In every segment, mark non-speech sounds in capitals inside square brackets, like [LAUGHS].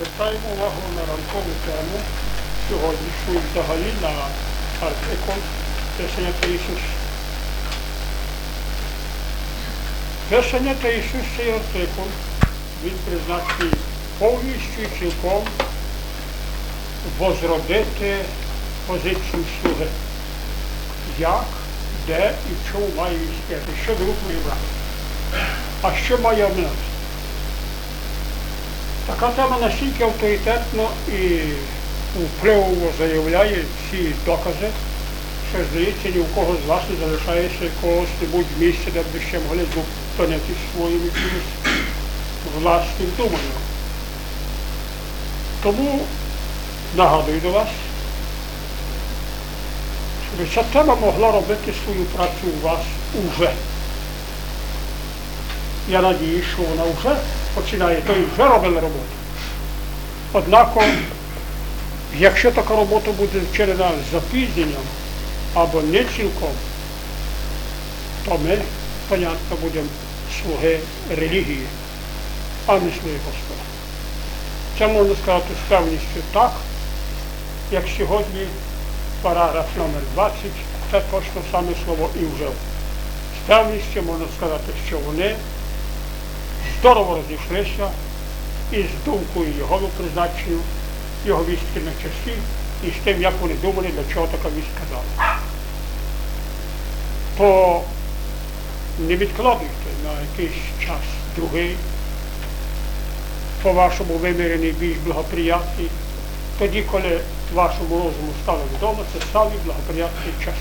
Звертаємо увагу на ранкову тему сьогоднішню взагалі на артикул Писання та Ісус. Писання та Ісус цей артикул, він призначений повністю і цілком возродити позицію слуги. Як, де і в чому має існувати, що має брати. А що має оминати? Така тема настільки авторитетно і впливово заявляє всі докази, що здається, ні у кого з вас не залишається якогось-небудь місця, де б ви ще могли зупинити своїм якимось власним думанням. Тому нагадую до вас, щоб ця тема могла робити свою працю у вас уже. Я надію, що вона вже починає, то і вже робила роботу. Однак, якщо така робота буде вчинена з запізненням або не цілком, то ми, понятно, будемо слуги релігії, а не слуги Господа. Це можна сказати з певністю так, як сьогодні параграф номер 20 це точно саме слово і вжив. З певністю можна сказати, що вони здорово розійшлися із думкою його призначенню, його вістки на часі і з тим, як вони думали, до чого така вістка дала. То не відкладуйте на якийсь час другий, по-вашому вимірений більш благоприятний, тоді, коли вашому розуму стало відомо, це самий благоприятний час.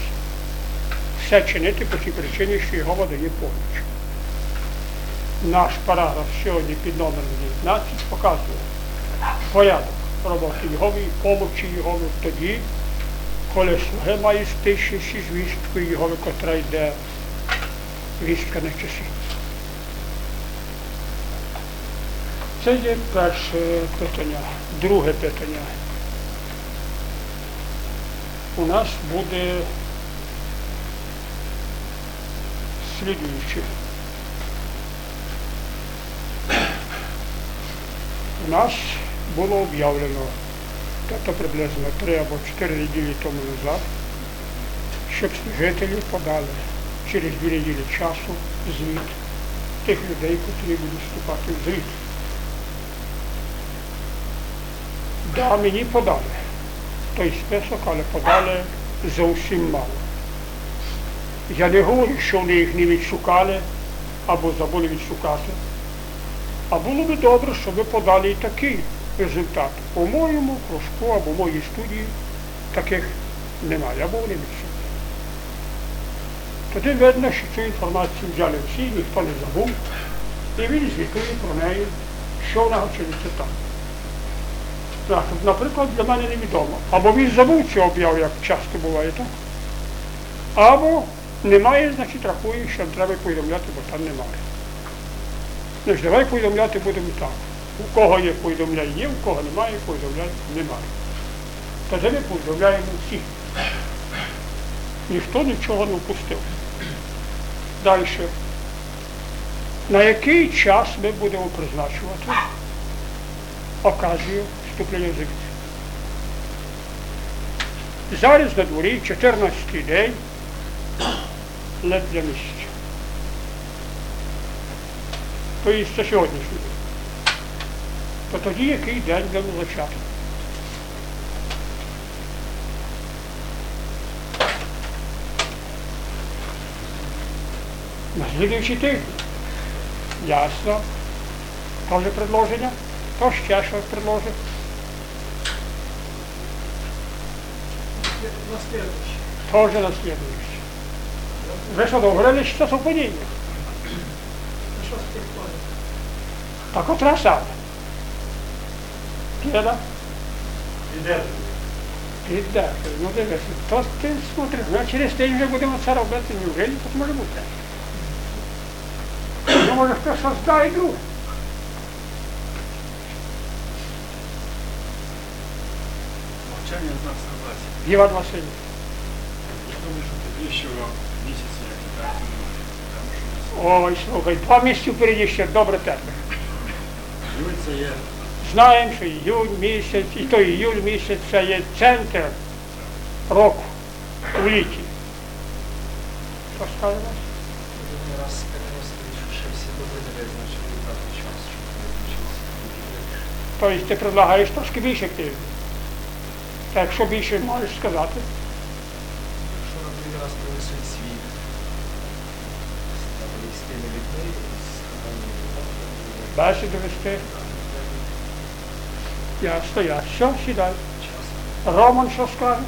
Все чинити по тій причині, що його дає поміч наш параграф сьогодні під номером 19 показує порядок роботи Єгови помочі Єгови тоді, коли слуги мають стишитися з вісткою Єгови, котра йде вістка на часі. Це є перше питання. Друге питання. У нас буде слідуюче. У нас було об'явлено, тобто приблизно три або чотири неділі тому назад, щоб жителі подали через дві неділі часу звіт тих людей, які будуть вступати в звіт. Да, мені подали той список, але подали зовсім мало. Я не говорю, що вони їх не відшукали або забули відшукати. А було би добре, щоб ви подали такий результат. У моєму кружку або моїй студії таких немає, або вони відсутні. Тоді видно, що цю інформацію взяли всі, ніхто не забув, і він звітує про неї, що вона чиниться там. Наприклад, для мене невідомо. Або він забув цю об'яву, як часто буває так, або немає, значить рахує, що треба повідомляти, бо там немає. Значить, давай повідомляти будемо так. У кого є повідомляй є, у кого немає, повідомляй немає. Тоді ми повідомляємо всіх. Ніхто нічого не впустив. Далі. На який час ми будемо призначувати оказію вступлення в звіт? Зараз на дворі 14-й день ледь для То є це сьогоднішній день. То тоді який день будемо зачати? На слідуючий тиждень. Ясно. Тоже предложення? То ще щось предложить. Тоже на слідуючий. Ви що договорились, що це совпадіння? Так от раз саме. Кіда? Идет. Піде. Ну смотри, ну, через тиждень вже будемо це робити, неужели так може бути? Ну, може хтось щось знає друг. Молчание знак согласия. Іван Васильович. Я думаю, что тоді ще місяць як чекати немає. Тому що Ой, слухай, два місяці впереді ще добре терпить. Знаємо, що іюль місяць, і той іюль місяць це є центр року у літі. Що скажемо? Що. Тобто ти предлагаєш трошки більше активів. Та якщо більше можеш сказати, компанією, бесіду вести. Ясно, я. Що, час. Роман що скаже?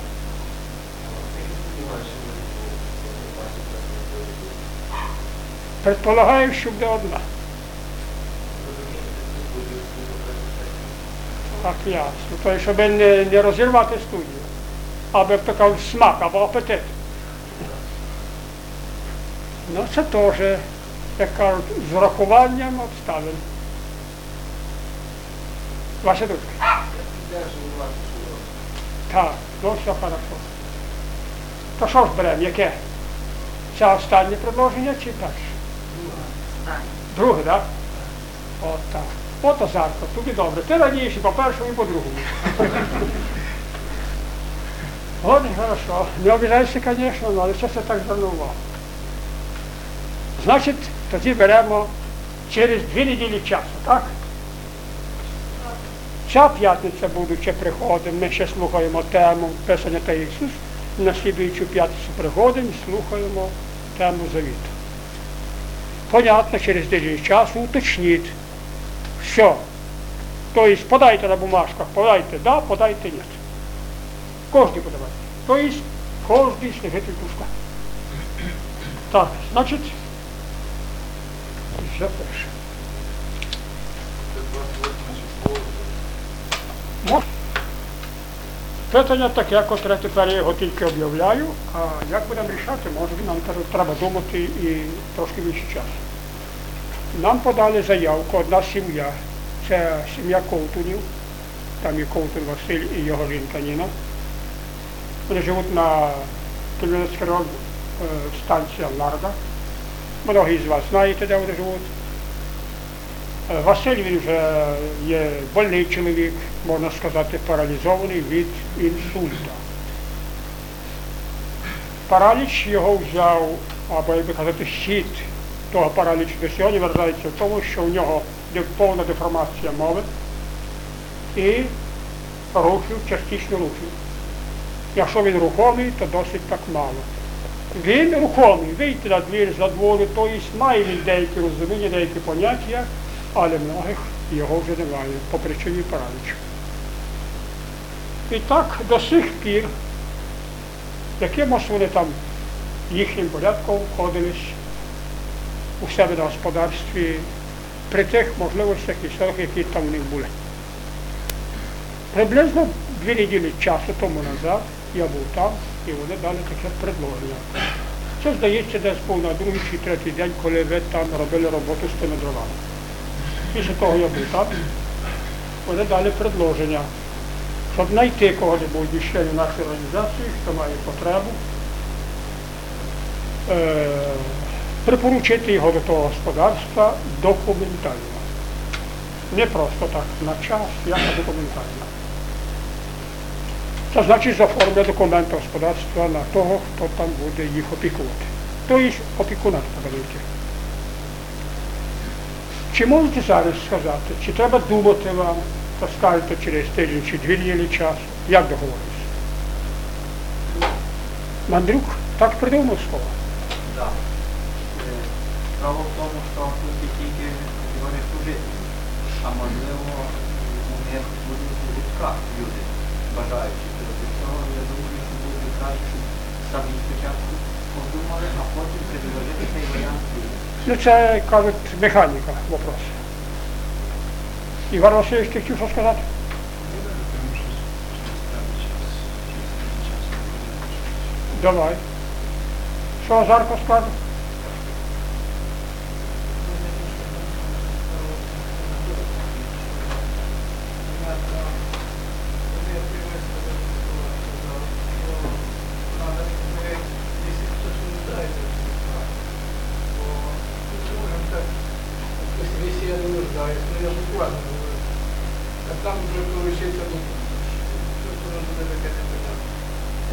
Предполагаю, що буде одна. Так, ясно. Тобто, щоб не, не розірвати студію, аби як смак або апетит. Ну, це теж, як кажуть, з врахуванням обставин. Ваша думка? Так, ну все хорошо. То що ж беремо, яке? Це останнє предложення чи перше? Друге, так? От так. От Озарко, тобі добре. Ти радієш і по першому, і по другому. [LAUGHS] От, хорошо. Не обіжайся, звісно, але це все так звернув. Значить, тоді беремо через дві неділі часу, так? Ця п'ятниця, будучи приходом, ми ще слухаємо тему Писання та Ісус. На слідуючу п'ятницю приходимо і слухаємо тему завіту. Понятно, через тиждень часу уточніть, що. Тобто подайте на бумажках, подайте да, подайте ні. Кожний подавайте. Тобто кожний служитель кружка. Так, значить, все перше. Питання таке, котре тепер я його тільки об'являю, а як будемо рішати, може нам треба думати і трошки більше часу. Нам подали заявку, одна сім'я, це сім'я Ковтунів, там є Ковтун Василь і його жінка Ніна. Вони живуть на Кельменецький район, е, станція Ларда. Многі з вас знаєте, де вони живуть. Е, Василь він вже є больний чоловік, можна сказати, паралізований від інсульта. Параліч його взяв, або як би казати, хід того паралічу до сьогодні виражається в тому, що у нього повна деформація мови і рухів, частично рухів. Якщо він рухомий, то досить так мало. Він рухомий, вийти на двір за двору, тобто має він деякі розуміння, деякі поняття, але многих його вже немає по причині паралічу. І так до сих пір, якимось вони там їхнім порядком входились у себе на господарстві при тих можливостях і силах, які там у них були. Приблизно дві неділі часу тому назад я був там, і вони дали таке предложення. Це здається десь був на другий чи третій день, коли ви там робили роботу з тими дровами. Після того я був там, вони дали предложення, щоб знайти кого-небудь із членів нашої організації, хто має потребу, е, припоручити його до того господарства документально. Не просто так на час, як документально. Це значить заформлює документи господарства на того, хто там буде їх опікувати. Тобто опікуна знайти. Чи можете зараз сказати, чи треба думати вам, скажете через тиждень чи дві неділі часу, як договоритися? Мандрюк так придумав слово. Да. Е, Справа в тому, що тут тільки категорія служителів, а можливо у них будуть в люди. Тобто цього я думаю, що буде краще, щоб самі спочатку подумали, а потім предложити цей варіант людям. Ну це кажуть механіка вопрос. Іван Васильович, ти хотів що сказати? Тому що треба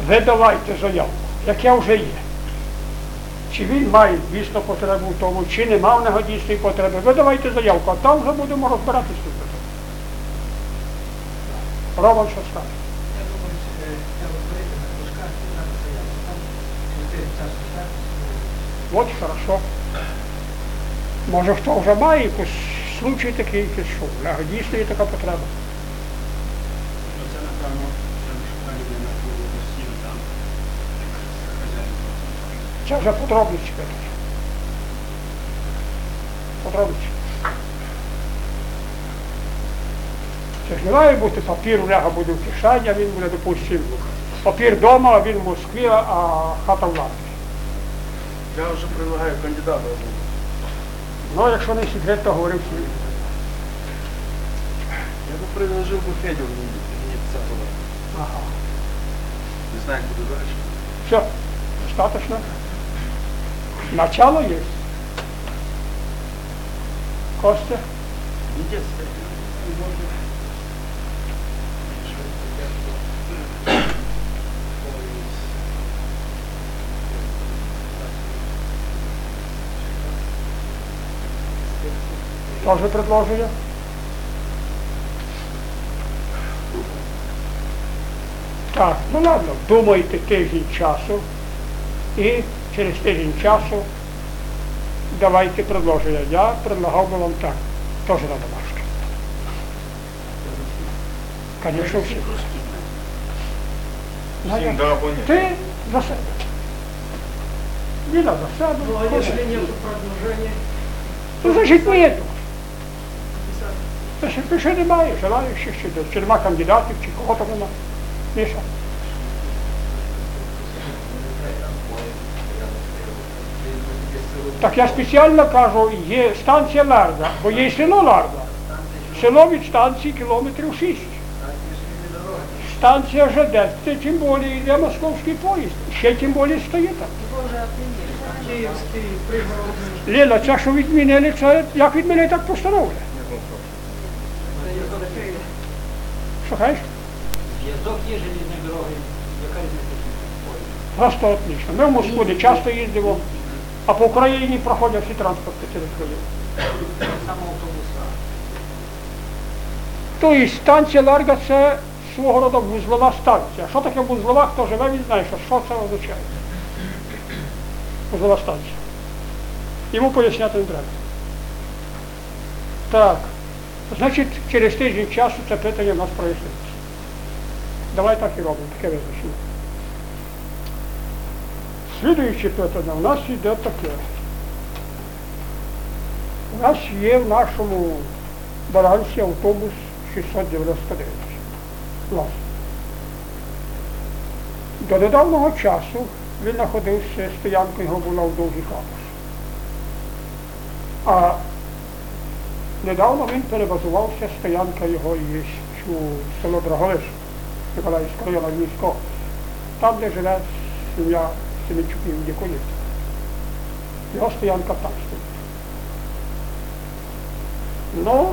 Ви давайте заявку, яке вже є. Чи він має дійсно потребу в тому, чи не мав нього дійсної потреби. Ви давайте заявку, а там вже будемо розбиратися питанням. Роман, що скаже? Е. От хорошо. Може хто вже має якийсь случай такий, якийсь, що дійсно є така потреба. Ну, це, напевно, треба шукати людина буде постійно там, як хазяїн. Це вже подробниці кажуть. Подробниці. Це ж не має бути папір у нього буде в кишені, а він буде, допустимо, папір вдома, а він в Москві, а хата в Латвії. Я вже предлагаю кандидата. Ну, якщо не секрет, то говорив свій. Я бы предложил бы Федю. Ага. Не знаю, куда дальше. Все, достаточно. Начало есть. Костя? Тоже предложення? Так, ну ладно, думайте тиждень часу і через тиждень часу давайте предложення. Я предлагав би вам так, теж на домашке. Конечно, всі. Ти за себе. Ліна за себе. Ну, а если нет продолжения, Ну, значить, нету. писать Значить, пише немає, желаючих чи, нема кандидатів, чи кого там нема. Міша. Так я спеціально кажу, є станція Ларда, бо є село Ларда. Село від станції кілометрів 6. Станція ЖД, це тим більше йде московський поїзд. Ще тим більше стоїть там. Ліла, це що відмінили, це як відмінили, так постановили. Що кажеш? Зв'язок є железної дороги, яка різниця? Просто отлично. Ми в Москву часто їздимо, а по Україні проходять всі транспорти через автобуса. Тобто станція Ларга це свого роду вузлова станція. Що таке вузлова, хто живе, він знає, що це означає. Вузлова станція. Йому поясняти не треба. Так. Значить, через тиждень часу це питання в нас проясниться. Давай так і робимо, таке визначення. Слідуюче питання у нас йде таке. У нас є в нашому балансі автобус 699. Власне. До недавнього часу він знаходився, стоянка його була в довгій капус. А недавно він перебазувався, стоянка його є у село Драговиш, Миколаївського району Львівського, там, де живе сім'я Семенчуків Дякунів. Його стоянка там стоїть. Ну,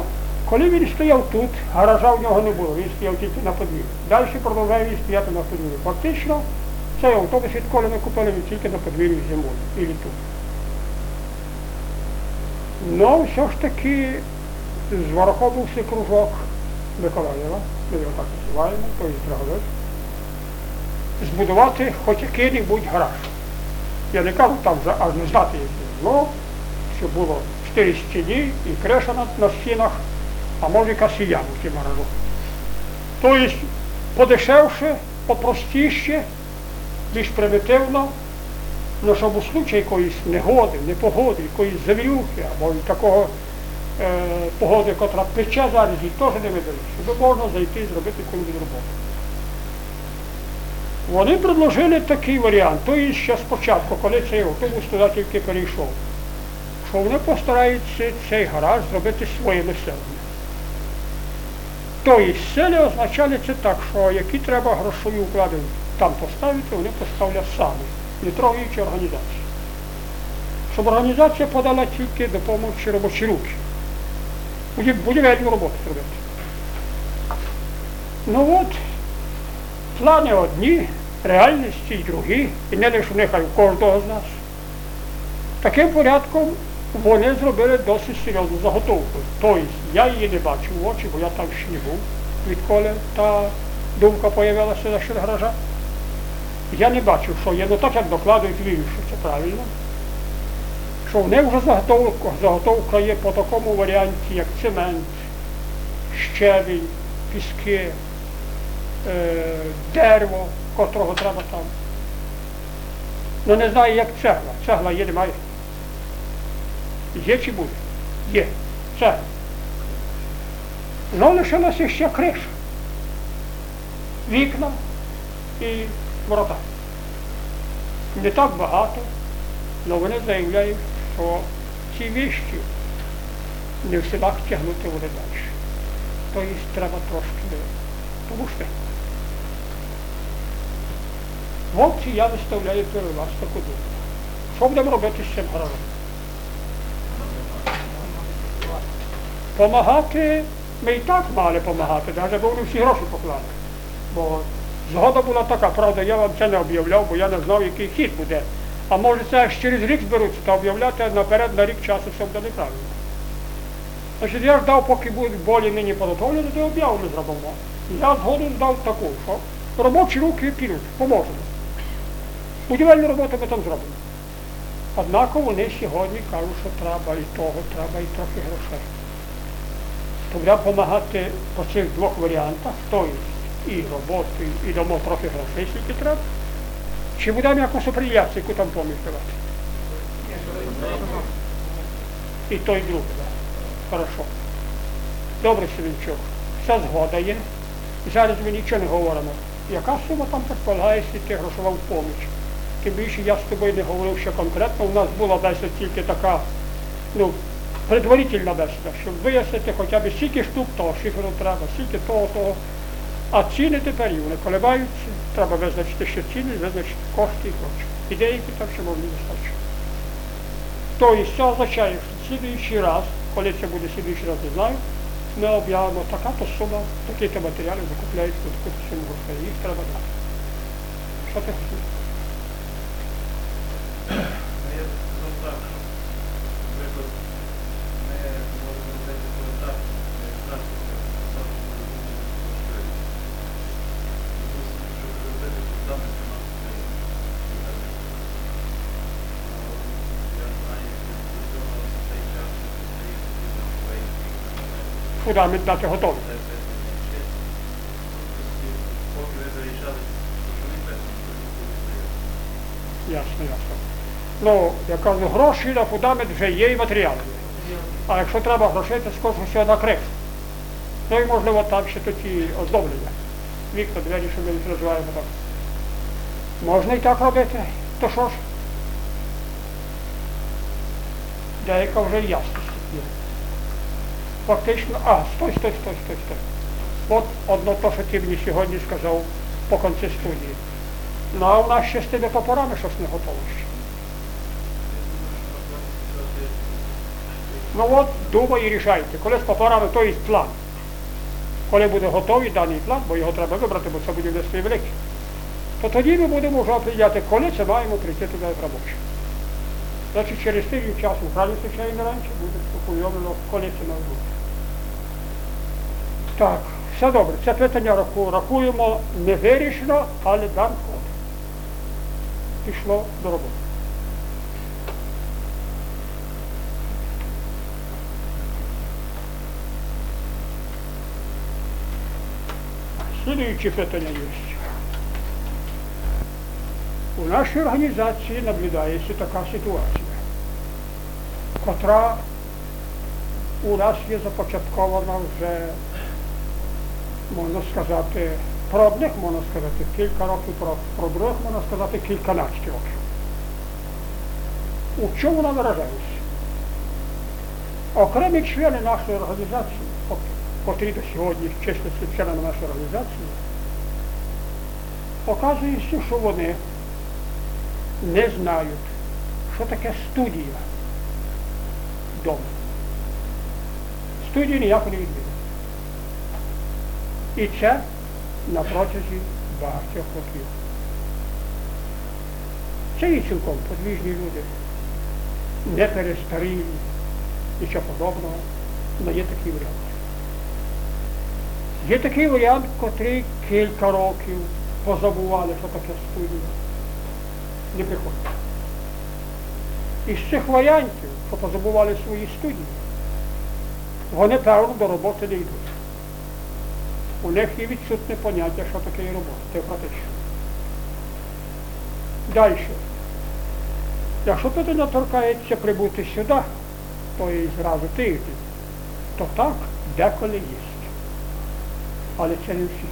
коли він стояв тут, гаража в нього не було, він стояв тільки на подвір'ї. Далі продовжує стояти на подвір'ї. Фактично, цей автобус відколи ми купили, він тільки на подвір'ї зимою і тут. Ну, все ж таки, зворохобився кружок Миколаєва, ми його так називаємо, то є збудувати хоч який-небудь гараж. Я не кажу там за- аж не знати який. Ну, щоб було чотири стіні і креша на, на стінах, а може і яма в тім гаражу. Тобто подешевше, попростіше, більш примітивно, ну, щоб у случаї якоїсь негоди, непогоди, якоїсь завірюхи або і такого е, погоди, котра пече зараз, їх теж не видали, щоб можна зайти і зробити якусь роботу. Вони предложили такий варіант, тобто ще спочатку, коли цей автобус туди тільки перейшов, що вони постараються цей гараж зробити своїми силами. Тобто сили означали це так, що які треба грошові уклади там поставити, вони поставлять самі, не трогаючи організацію. Щоб організація подала тільки допомогу робочі руки. Будів- Будівельну роботу зробити. Ну от, плани одні, реальності й другі, і не лише в них, а й у кожного з нас. Таким порядком вони зробили досить серйозну заготовку. Тобто я її не бачив в очі, бо я там ще не був, відколи та думка з'явилася за щодо гаража. Я не бачив, що є, ну так як докладують вірю, що це правильно. Що в них вже заготовка, заготовка є по такому варіанті, як цемент, щебінь, піски, дерево, котрого треба там. Ну не знаю, як цегла. Цегла є, немає. Є чи буде? Є. Цегла. Ну лишилася ще криша. Вікна і ворота. Не так багато, але вони заявляють, що ці віщі не в селах тягнути вони далі. Тобто треба трошки тому що. Хлопці, я виставляю перед вас таку думку. Що будемо робити з цим гаражом? Помагати ми і так мали помагати, навіть бо вони всі гроші поклали. Бо згода була така, правда, я вам це не об'являв, бо я не знав, який хід буде. А може це аж через рік зберуться та об'являти наперед на рік часу все буде неправильно. Значить, я ждав, поки будуть болі нині підготовлені, то об'яву ми зробимо. Я згоду здав таку, що робочі руки підуть, поможемо. Будівельну роботу ми там зробимо. Однак вони сьогодні кажуть, що треба і того, треба і трохи грошей. То будемо допомагати по цих двох варіантах, тобто і роботою, і дамо трохи грошей, скільки треба. Чи будемо якось оприяти, яку там поміж давати? І той, і так. Хорошо. Добре, Севінчук. Вся згода є. Зараз ми нічого не говоримо. Яка сума там предполагається йти грошова в поміч? Тим більше я з тобою не говорив ще конкретно. У нас була бесіда тільки така, ну, предварительна бесіда, щоб вияснити хоча б скільки штук того шиферу треба, скільки того, того. А ціни тепер вони коливаються. Треба визначити ще ціни, визначити кошти і проче. І деякі там ще можна достатньо. Тобто це означає, що слідуючий раз, коли це буде слідуючий раз, не знаю, ми об'явимо така-то сума, такі-то матеріали закупляють по таку суму грошей. Їх треба дати. Що ти хотів? Я сказав так, що, наприклад, ми можемо робити коли так, практика, так, Допустимо, щоб робити фундамент у нас Я знаю, що до цього цей час стоїть Фундамент дати готовий. Поки ви заїжджали, що не певно, то не Ясно, ясно. Ну, я кажу, гроші на фундамент вже є і матеріали. А якщо треба грошей, то скажу, що на кришу. Ну і можливо там ще тоді оздоблення. Вікна, двері, що ми називаємо так. Можна і так робити, то що ж? Деяка вже ясність є. Фактично, а, стой, стой, стой, стой, стой. От одно то, що ти мені сьогодні сказав по кінці студії. Ну, а у нас ще з тими топорами щось не готово ще. Ну от, думай і рішайте. Коли з топорами, то є план. Коли буде готовий даний план, бо його треба вибрати, бо це будівництво велике, то тоді ми будемо вже оприділяти, коли це маємо прийти туди в робоче. Значить, через тиждень часу, правильно звичайно не раніше, буде спокійно, коли це має бути. Так, все добре. Це питання раку- рахуємо не вирішено, але дан ход. Пішло до роботи. Слідуюче питання є. У нашій організації наблюдається така ситуація, котра у нас є започаткована вже, можна сказати, про одних можна сказати кілька років, про, про других можна сказати кільканадцять років. У чому вона виражається? Окремі члени нашої організації, котрі до сьогодні числяться членами нашої організації, оказується, що вони не знають, що таке студія вдома. Студію ніяко не відвідують. І це на протязі багатьох років. Це є цілком подвижні люди, не перестарілі, нічого подобного, але є такий варіант. Є такий варіант, котрий кілька років позабували, що таке студія. Не приходить. Із цих варіантів, що позабували свої студії, вони певно до роботи не йдуть. У них є відсутне поняття, що таке є робота, теоретично. Далі. Якщо людина торкається прибути сюди, то і зразу тиждень, то так деколи є. Але це не всі.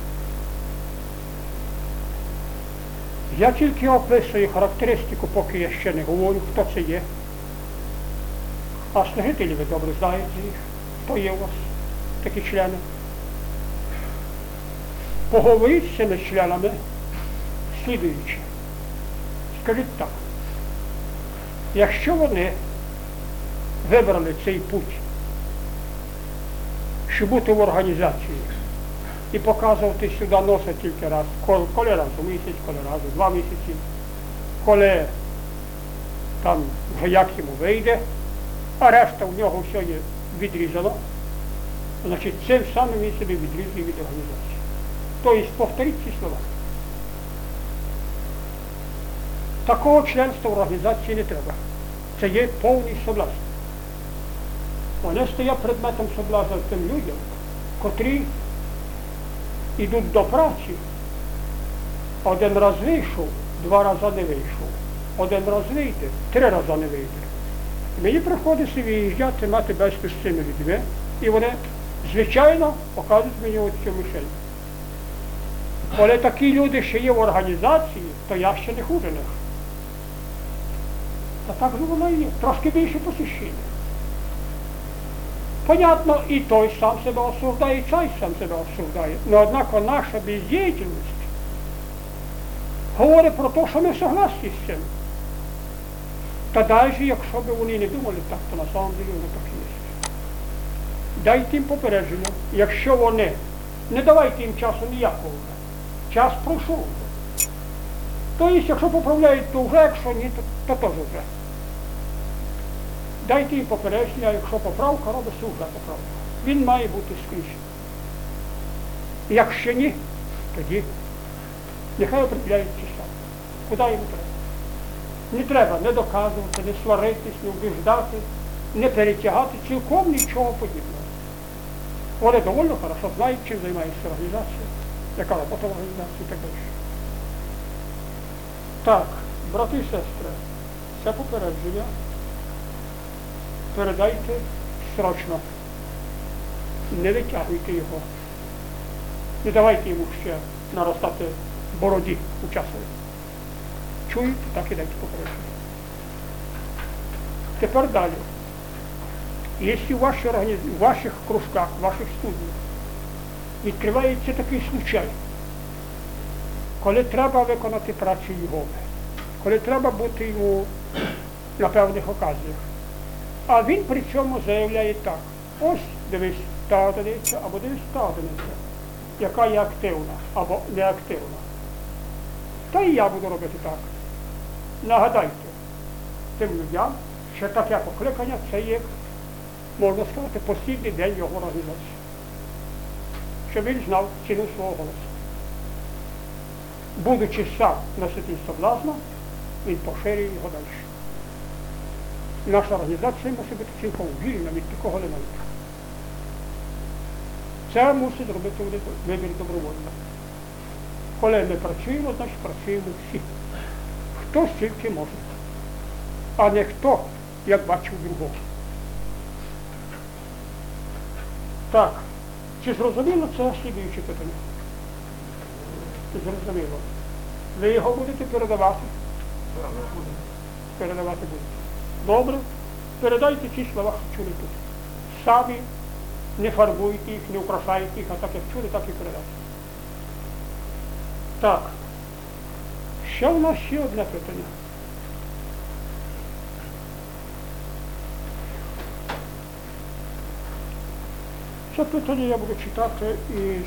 Я тільки описую характеристику, поки я ще не говорю, хто це є. А служителі ви добре знаєте їх, хто є у вас, такі члени. Поговоріть з цими членами слідуючи. Скажіть так, якщо вони вибрали цей путь, щоб бути в організації і показувати сюди носа тільки раз, коли, коли раз у місяць, коли раз у два місяці, коли там вже як йому вийде, а решта в нього все є відрізано, значить цим самим він собі відрізує від організації. Тобто повторіть ці слова. Такого членства в організації не треба. Це є повний соблазн. Вони стоять предметом соблазну тим людям, котрі йдуть до праці, один раз вийшов, два рази не вийшов, один раз вийде, три рази не вийде. Мені приходиться виїжджати, мати безпеч цими людьми, і вони, звичайно, показують мені оцю мишень. Коли такі люди ще є в організації, то я ще не хуже них. Та так же воно і є. Трошки більше посещення. Понятно, і той сам себе осуждає, і цей сам себе осуждає. Но однако наша бездіяльність говорить про те, що ми согласні з цим. Та навіть якщо б вони не думали так, то на самом деле воно так є. Дайте їм попередження, якщо вони, не давайте їм часу ніякого. Час пройшов. Тобто, якщо поправляють, то вже, якщо ні, то, теж вже. Дайте їм попередження, якщо поправка робиться вже поправка. Він має бути скрізь. Якщо ні, тоді нехай определяють числа. Куди йому треба? Не треба не доказувати, не сваритись, не убіждати, не перетягати, цілком нічого подібного. Вони доволі хорошо знають, чим займається організація, яка робота і так далі. Так, брати і сестри, це попередження передайте срочно. Не витягуйте його. Не давайте йому ще наростати бороді у часові. Чуєте, так і дайте попередження. Тепер далі. Якщо в, організ... в ваших кружках, в ваших студіях відкривається такий случай, коли треба виконати працю Єгови, коли треба бути йому на певних оказіях, а він при цьому заявляє так, ось дивись та одиниця, або дивись та одиниця, яка є активна або неактивна. Та і я буду робити так. Нагадайте тим людям, що таке покликання це є, можна сказати, постійний день його організації. Щоб він знав ціну свого голосу. Будучи сам носитель соблазна, він поширює його далі. Наша організація мусить бути цілком вільна від такого елементу. Це мусить робити вибір добровольно. Коли ми працюємо, значить працюємо всі. Хто стільки може, а не хто, як бачив другого. Так, чи зрозуміло це слідуюче питання? Зрозуміло. Ви його будете передавати? Передавати будете. Добре, передайте ці слова, що чули тут. Самі не фарбуйте їх, не украшайте їх, а так як чули, так і передайте. Так. Ще в нас ще одне питання. Це питання я буду читати із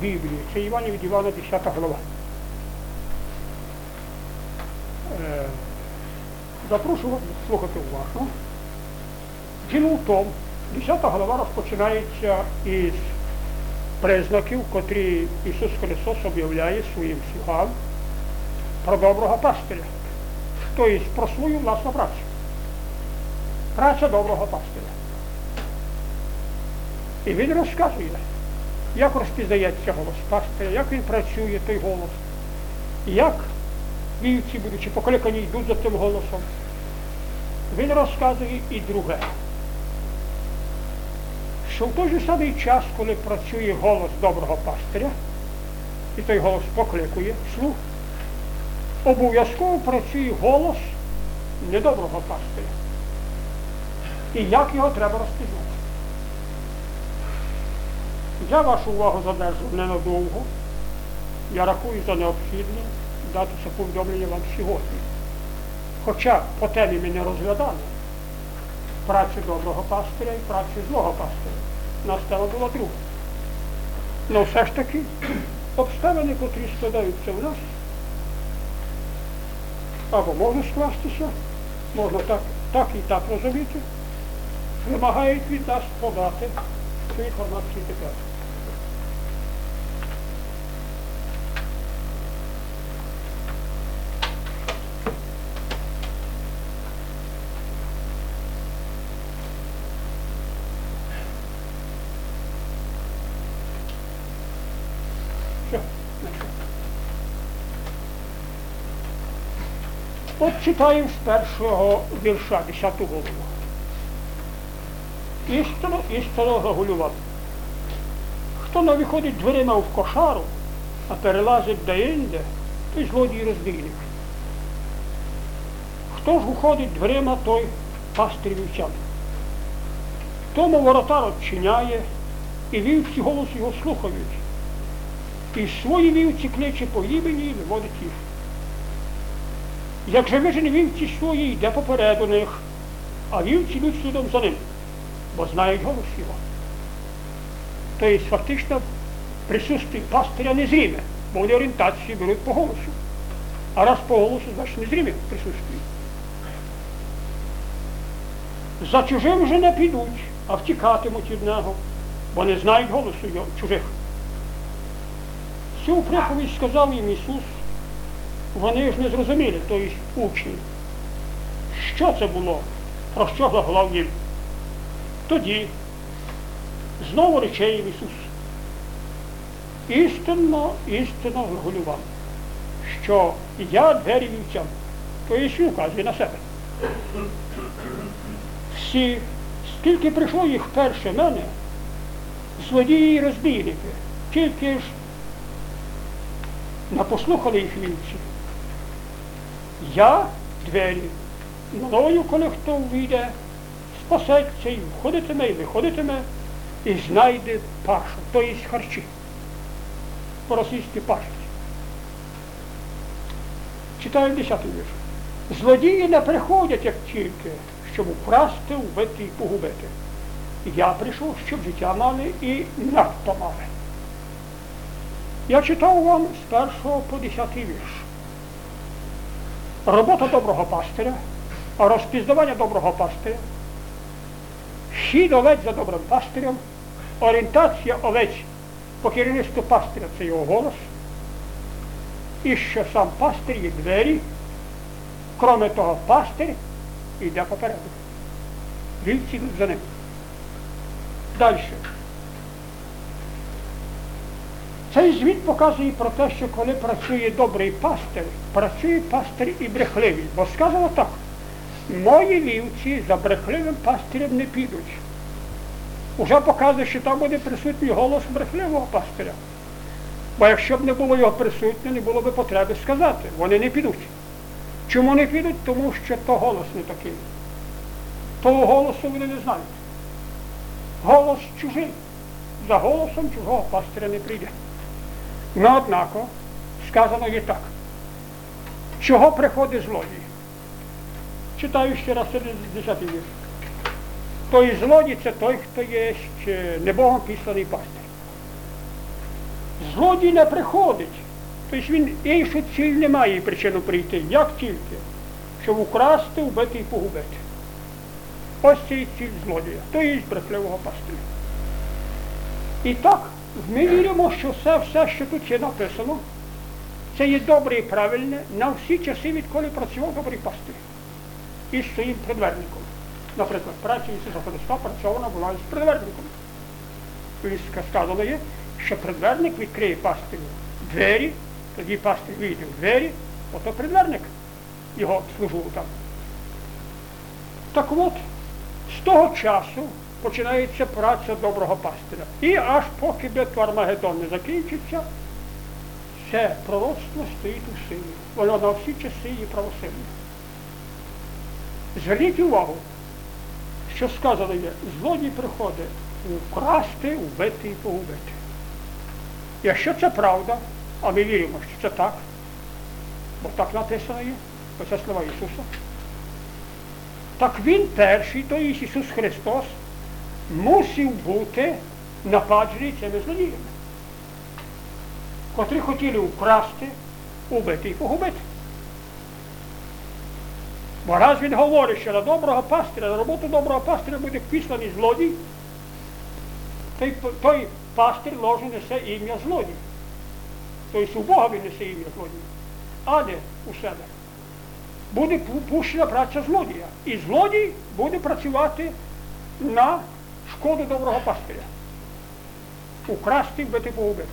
Біблії. Це Івана від Івана 10 глава. Е, Запрошую вас слухати уважно. Тому, 10 глава розпочинається із признаків, котрі Ісус Христос об'являє своїм слугам про доброго пастиря, тобто про свою власну працю. Праця доброго пастиря. І він розказує, як розпізнається голос пастиря, як він працює той голос, як вівці, будучи покликані, йдуть за цим голосом. Він розказує і друге, що в той же самий час, коли працює голос доброго пастиря, і той голос покликує слух, обов'язково працює голос недоброго пастиря. І як його треба розпізнати. Я вашу увагу задержу ненадовго. Я рахую за необхідне дати це повідомлення вам сьогодні. Хоча по темі ми не розглядали працю доброго пастиря і працю злого пастиря. Нас тема була друга. Ну все ж таки, обставини, котрі складаються в нас, або можуть скластися, можна так, так і так розуміти, вимагають від нас подати цю інформацію тепер. От читаємо з першого вірша, 10 голову. Істинно, істинно глаголював. Хто не виходить дверима в кошару, а перелазить деінде, той злодій розбійник. Хто ж уходить дверима, той пастир вівцям. Тому воротар odчиняє, і вівці голос його слухають. І свої вівці кличе імені і виводить їх. Як же вижені вівці свої, йде попереду них, а вівці йдуть слідом за ним, бо знають голос його. Тобто фактично присутствие пастиря незріме, бо вони орієнтацію беруть по голосу. А раз по голосу, значить незріме присутствие. За чужим вже не підуть, а втікатимуть від нього, бо не знають голосу його, чужих. Цю приповідь сказав їм Ісус, вони ж не зрозуміли, тобто учні. Що це було? Про що глаголав їм? Тоді знову рече їм Ісус. Істинно, істинно глаголював, що я двері вівцям, то Ісус указує на себе. Всі, скільки прийшло їх перше мене, злодії і розбійники, тільки ж не послухали їх вівці. Я двері. Мною, коли хто вийде, спасеться і входитиме, і виходитиме, і знайде пашу, то є харчі. По-російськи пашуть. Читаю 10 вірш. Злодії не приходять, як тільки, щоб украсти, вбити і погубити. Я прийшов, щоб життя мали і надто мали. Я читав вам з першого по десятий вірш. Робота доброго пастиря, розпізнавання доброго пастиря, хід овець за добрим пастирем, орієнтація овець по керівництву пастиря це його голос, і що сам пастир є двері, кроме того, пастир йде попереду. Вівці за ним. Далі. Цей звіт показує про те, що коли працює добрий пастир, працює пастир і брехливий. Бо сказано так, мої вівці за брехливим пастирем не підуть. Уже показує, що там буде присутній голос брехливого пастиря. Бо якщо б не було його присутнє, не було б потреби сказати, вони не підуть. Чому не підуть? Тому що то голос не такий. Того голосу вони не знають. Голос чужий. За голосом чужого пастиря не прийде. Но однако сказано є так. Чого приходить злодій? Читаю ще раз 10 вірш. Той злодій це той, хто є не Богом післаний пастир. Злодій не приходить. Тобто він іншу ціль не має причину прийти. Як тільки, щоб украсти, вбити і погубити. Ось це і ціль злодія, то є брехливого пастиря. І так, ми віримо, що все, все, що тут є написано, це є добре і правильне на всі часи, відколи працював добрий пастир. І з своїм предверником. Наприклад, праця Ісуса Христа працьована була із предверником. Сказано є, що предверник відкриє пастирю двері, тоді пастир вийде в двері, ото предверник його служив там. Так от, з того часу починається праця доброго пастиря. І аж поки битва Армагеддон не закінчиться, це пророцтво стоїть у силі. Воно на всі часи є правосильне. Зверніть увагу, що сказано є, злодій приходить украсти, вбити і погубити. Якщо це правда, а ми віримо, що це так, бо так написано є, оце слова Ісуса, так Він перший, то є Ісус Христос, мусив бути нападжений цими злодіями, котрі хотіли украсти, убити і погубити. Бо раз він говорить, що на доброго пастиря, на роботу доброго пастиря буде післаний злодій, той, той пастир ложе несе ім'я злодій. Тобто у Бога він несе ім'я злодій, а не у себе. Буде пущена праця злодія. І злодій буде працювати на шкоду доброго пастиря. Украсти, вбити, погубити.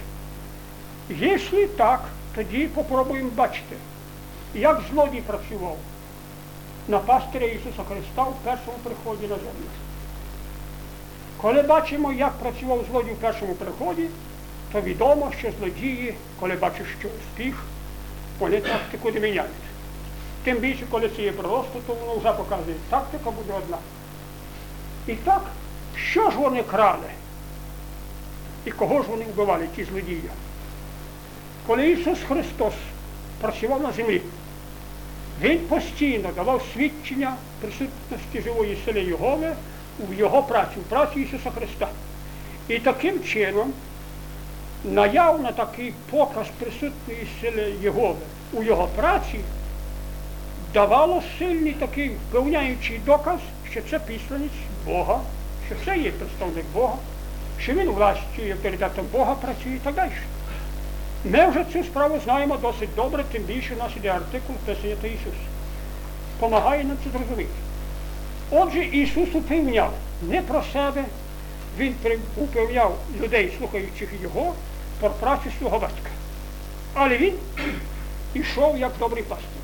Якщо так, тоді попробуємо бачити, як злодій працював на пастиря Ісуса Христа в першому приході на землю. Коли бачимо, як працював злодій в першому приході, то відомо, що злодії, коли бачать, що успіх, вони тактику не міняють. Тим більше, коли це є пророцтво, то воно вже показує, тактика буде одна. І так, що ж вони крали? І кого ж вони вбивали, ті злодії? Коли Ісус Христос працював на землі, Він постійно давав свідчення присутності живої сили Єгови у його праці, в праці Ісуса Христа. І таким чином наявно такий показ присутньої сили Єгови у його праці давало сильний такий впевняючий доказ, що це післанець Бога, що це є представник Бога, що він властю і авторитетом Бога працює і так далі. Ми вже цю справу знаємо досить добре, тим більше у нас іде артикул Писання Ісус. Помагає нам це зрозуміти. Отже, Ісус упевняв не про себе, Він упевняв людей, слухаючих Його, про працю свого батька. Але він [CLEARS THROAT] ішов як добрий пастир.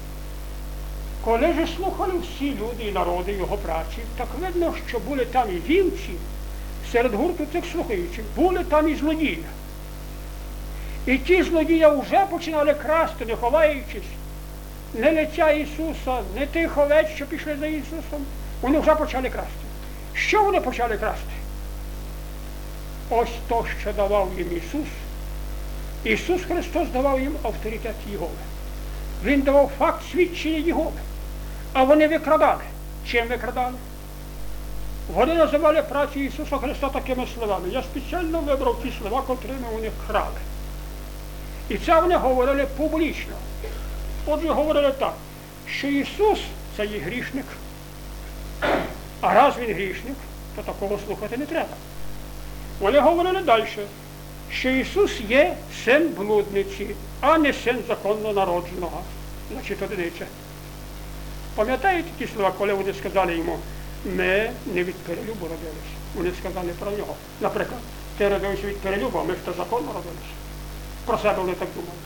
Коли ж слухали всі люди і народи його праці, так видно, що були там і вівці, серед гурту цих слухаючих, були там і злодії. І ті злодії вже починали красти, не ховаючись, не лиця Ісуса, не тих овець, що пішли за Ісусом. Вони вже почали красти. Що вони почали красти? Ось то, що давав їм Ісус. Ісус Христос давав їм авторитет Єгови. Він давав факт свідчення Єгови. А вони викрадали. Чим викрадали? Вони називали працю Ісуса Христа такими словами. Я спеціально вибрав ті слова, котрими вони крали. І це вони говорили публічно. Отже, говорили так, що Ісус це є грішник, а раз він грішник, то такого слухати не треба. Вони говорили далі, що Ісус є син блудниці, а не син законно народженого. Значить, одиниця. Пам'ятаєте ті слова, коли вони сказали йому, ми не від перелюбу родились. Вони сказали про нього. Наприклад, ти родився від перелюбу, а ми ж то законно родилися. Про себе вони так думали.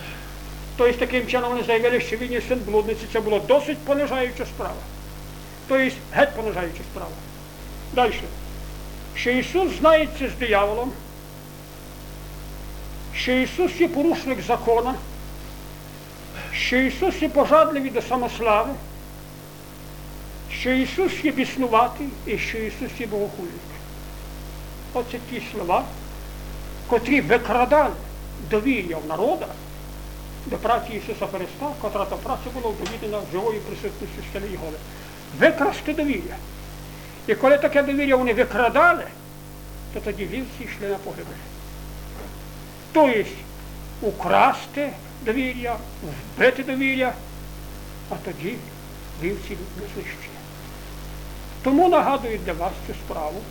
Тобто таким чином вони заявили, що він є син блудниці, це було досить понижаюча справа. Тобто геть понижаюча справа. Далі. Що Ісус знається з дияволом, що Ісус є порушник закона, що Ісус є пожадливий до самослави, що Ісус є біснуватий і що Ісус є богохульник. Оце ті слова, котрі викрадали довір'я в народа до праці Ісуса Христа, котра та праця була довідена живою присутністю стелі Єгови. Викрасти довір'я. І коли таке довір'я вони викрадали, то тоді вівці йшли на погибель. Тобто украсти довір'я, вбити довір'я, а тоді вівці не знищує. Тому нагадую для вас цю справу,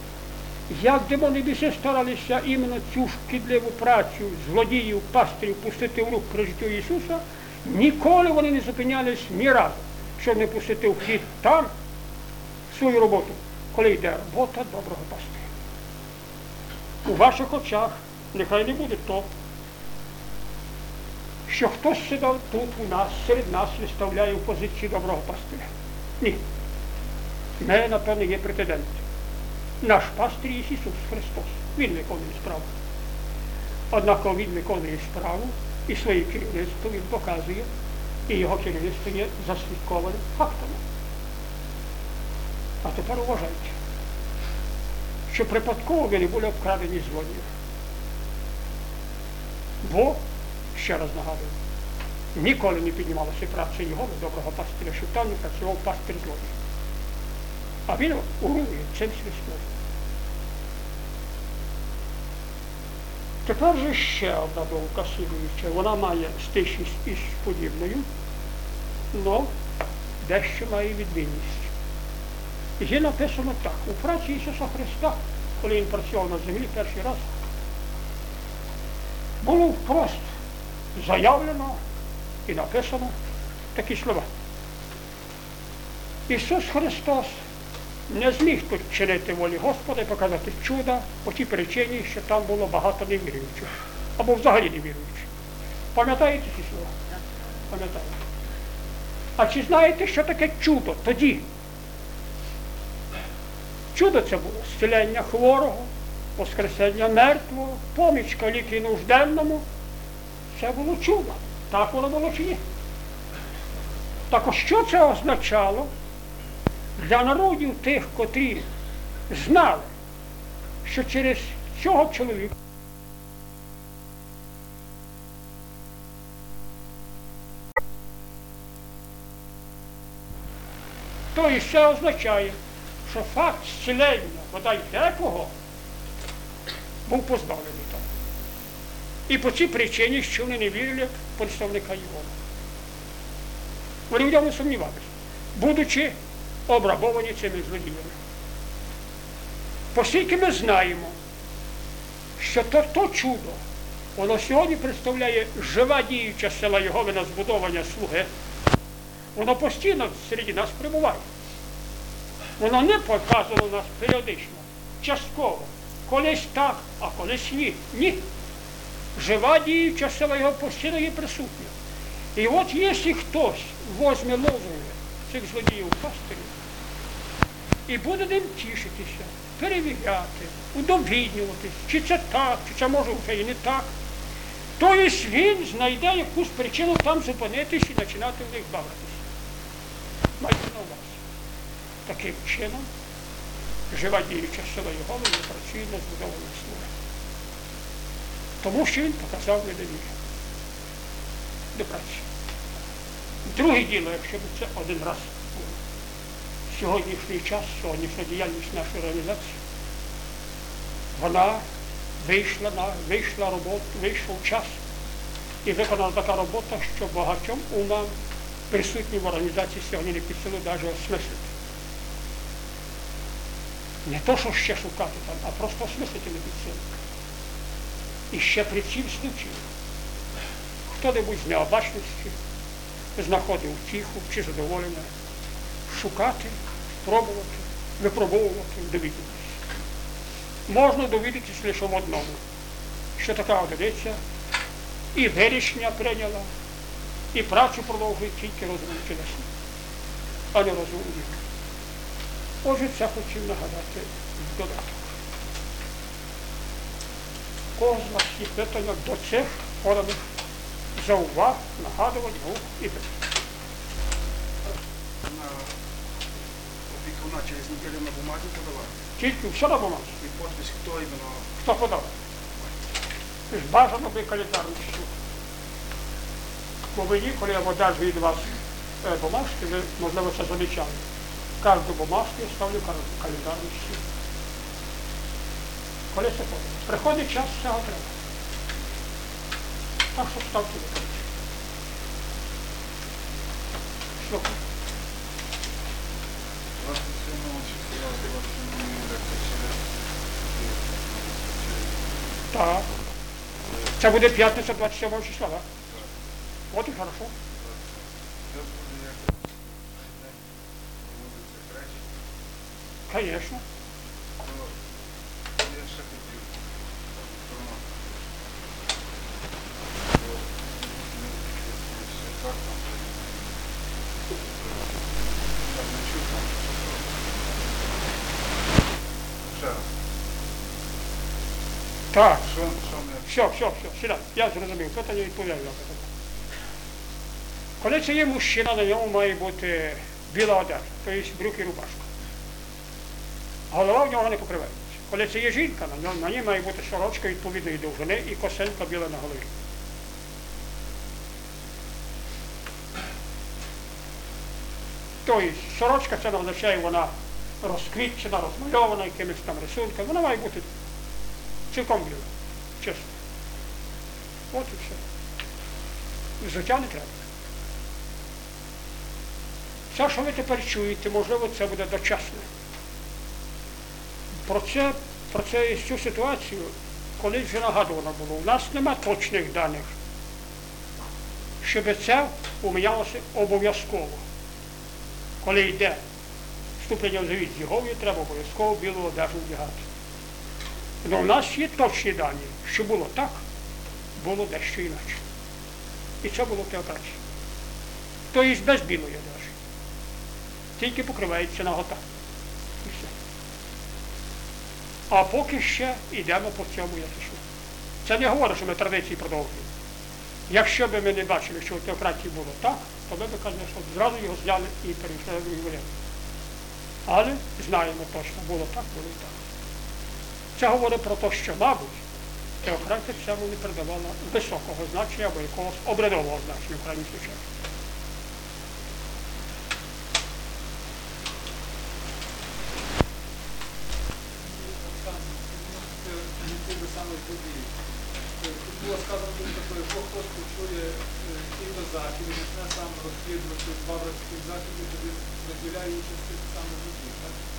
як демони більше старалися іменно цю шкідливу працю злодіїв, пастирів пустити в рук при життю Ісуса, ніколи вони не зупинялись ні разу, щоб не пустити в хід там свою роботу, коли йде робота доброго пастиря. У ваших очах нехай не буде то, що хтось сидав тут у нас, серед нас виставляє в позиції доброго пастиря. Ні. Ми, напевно, є претендент. Наш пастир є Ісус Христос. Він виконує справу. Однак Він виконує справу і своє керівництво Він показує, і його керівництво є заслідковане фактами. А тепер уважайте, що припадково не були обкрадені злодіїв. Бо, ще раз нагадую, ніколи не піднімалася праця його доброго пастиря, щоб там не працював пастир злодій. А він урує цим свистом. Тепер же ще одна думка слідуюча. Вона має стичність із подібною, але дещо має відмінність. Є написано так, у праці Ісуса Христа, коли Він працював на землі перший раз, було просто заявлено і написано такі слова. Ісус Христос не зміг тут чинити волі Господа і показати чуда по тій причині, що там було багато невіруючих. Або взагалі невіруючих. Пам'ятаєте ці слова? Пам'ятаєте. А чи знаєте, що таке чудо тоді? Чудо це було зцілення хворого, воскресення мертвого, поміч каліки нужденному. Це було чудо. Так воно було чи ні? Так ось що це означало для народів тих, котрі знали, що через цього чоловіка то і ще означає, що факт зцілення бодай декого був позбавлений того. І по цій причині, що вони не вірили представника Євона. Вони в ньому сумнівалися, будучи обрабовані цими злодіями. Оскільки ми знаємо, що то, то чудо, воно сьогодні представляє жива діюча сила Його на збудовання слуги, воно постійно серед нас прибуває. Воно не показано нас періодично, частково. Колись так, а колись ні. Ні. Жива діюча сила його постійно є присутня. І от якщо хтось возьме лозунги цих злодіїв пастирів і буде ним тішитися, перевіряти, удовіднюватись, чи це так, чи це може вже і не так, то і він знайде якусь причину там зупинитись і починати в них бавитися. Майте на увазі. Таким чином, жива діюча сила його не працює на збудованих слуги. Тому що він показав недовір'я до праці. Друге діло, якщо б це один раз було. Сьогоднішній час, сьогоднішня діяльність нашої організації, вона вийшла на вийшла роботу, вийшов час і виконана така робота, що багатьом умам присутнім в організації сьогодні не під силу навіть осмислити. Не то, що ще шукати там, а просто осмислити не під силу. І ще при цім случаї хто-небудь з необачності знаходив втіху чи задоволення шукати, пробувати, випробовувати, довідатися. Можна довідатися лише в одному, що така одиниця і вирішення прийняла, і працю продовжує тільки розумом тілесом, а не розумом. Отже, це хотів нагадати додаток. Вас є питання до цих поданих зауваг, нагадувань, рук і. На опікуна через неділю на подавати. Тільки все на бумазі. І подпис, хто іменно. Хто подав? Ж Бажано би календарний суд. Бо мені, коли я одержу від вас е, бумажки, ви, можливо, це замічали. Кожну бумажку я ставлю кал- календарний суд. Коли це подано? Приходить час, цього треба. Так що ставте запитання. Слухай. 27 числа оголошені лекції через через- Так. Це буде п'ятниця 27 числа, так? От і хорошо. Це буде якось цей день проводиться хрещення. Звісно. То я ще хотів інформацію. Бо ми ще так там там не чув там. Ще раз. Так. Що, що ми Все, все, все, сідай. Я зрозумів, відповідаю на питання. Коли це є мужчина, на ньому має бути біла одежа, тобто брюк і рубашка. Голова в нього не покривається. Коли це є жінка, на, ньому, на ній має бути сорочка відповідної довжини і косинка біла на голові. Тобто сорочка це не означає, вона розквітчена, розмальована якимись там рисунками. Вона має бути цілком біла. Чесно. От і все. Взуття не треба. Все, що ви тепер чуєте, можливо, це буде дочасне. Про це, про це цю ситуацію колись вже нагадувано було. У нас нема точних даних, щоб це умінялося обов'язково. Коли йде вступлення в завіт з Єговою, треба обов'язково білу одежу вдягати. Але у нас є точні дані, що було так, було дещо інакше. І це було теократія. Тобто без білої одежі. Тільки покривається нагота. І все. А поки ще йдемо по цьому язичку. Це не говорить, що ми традиції продовжуємо. Якщо б ми не бачили, що у теократії було так, то ми б казали, що зразу його зняли і перейшли другий варіант. Але знаємо точно, було так, було і так. Це говорить про те, що, мабуть, теократія цьому не передавала високого значення або якогось обрядового значення в крайній случаї. Ті ж самі події. Тут було сказано, що якщо хтось почує кілька заходів, почне сам розслідувати два братських заходів, тоді розділяє участь в цих самих подій. так?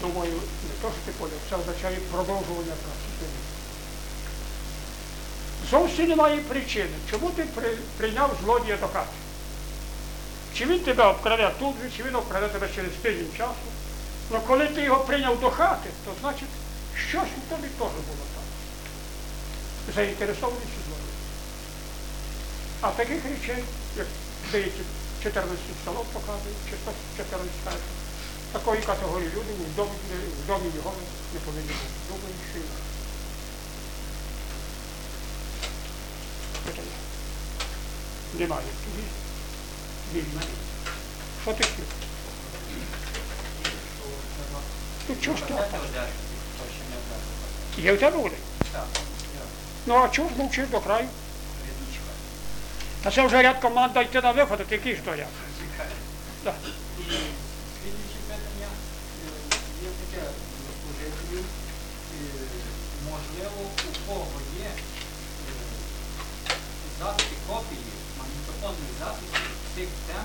Думаю, не то, що ти поняв, це означає продовжування праці. Зовсім немає причини, чому ти при, прийняв злодія до хати. Чи він тебе обкраде тут же, чи він обкраде тебе через тиждень часу. Але коли ти його прийняв до хати, то значить щось у тобі теж було так. Заінтересованість злодії. А таких речей, як деякі 14 столов показують, чи 14 скажуть, такої категорії люди в домі, в домі його не повинні бути. Думаю, що. Немає. Вільно. Що ти хотів? Ну чого ж ти? Є в тебе Оля? Ну а чого ж мовчиш до краю? Та це вже ряд команда йти на виход, а ти який ж то ряд? Так. Можливо, у кого є е, записи, копії, магнітофонних записів цих тем,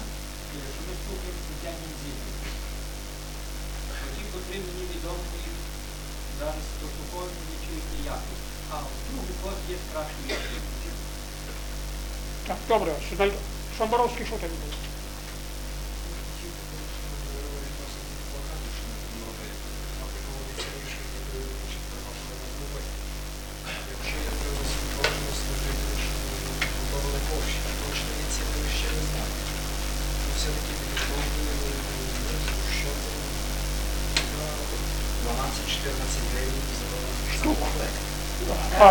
е, що ми слухаємо спеціальні звіти. Ті, котрі мені відомі зараз прослуховують, не чують ніяких. А вдруг у когось є кращі якості. Так, добре, знайду. Шамбаровський, що тобі було?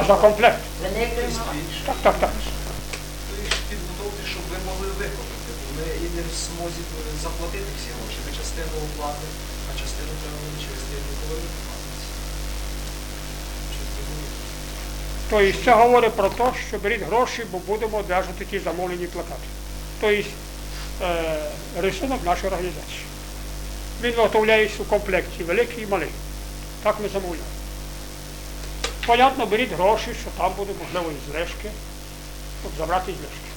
А, за комплект. Так, так, так. Підготовте, щоб ви могли викупити. Бо Ми і не в змозі заплатити всі гроші. Ми частину оплати, а частину треба через день. Щось зрозуміло. Тобто це говорить про те, що беріть гроші, бо будемо одержати ті замовлені плакати. Тобто е, рисунок нашої організації. Він виготовляється у комплекті великий і малий. Так ми замовляємо. Понятно, беріть гроші, що там буде, можливо, і зрешки. щоб забрати іграшки.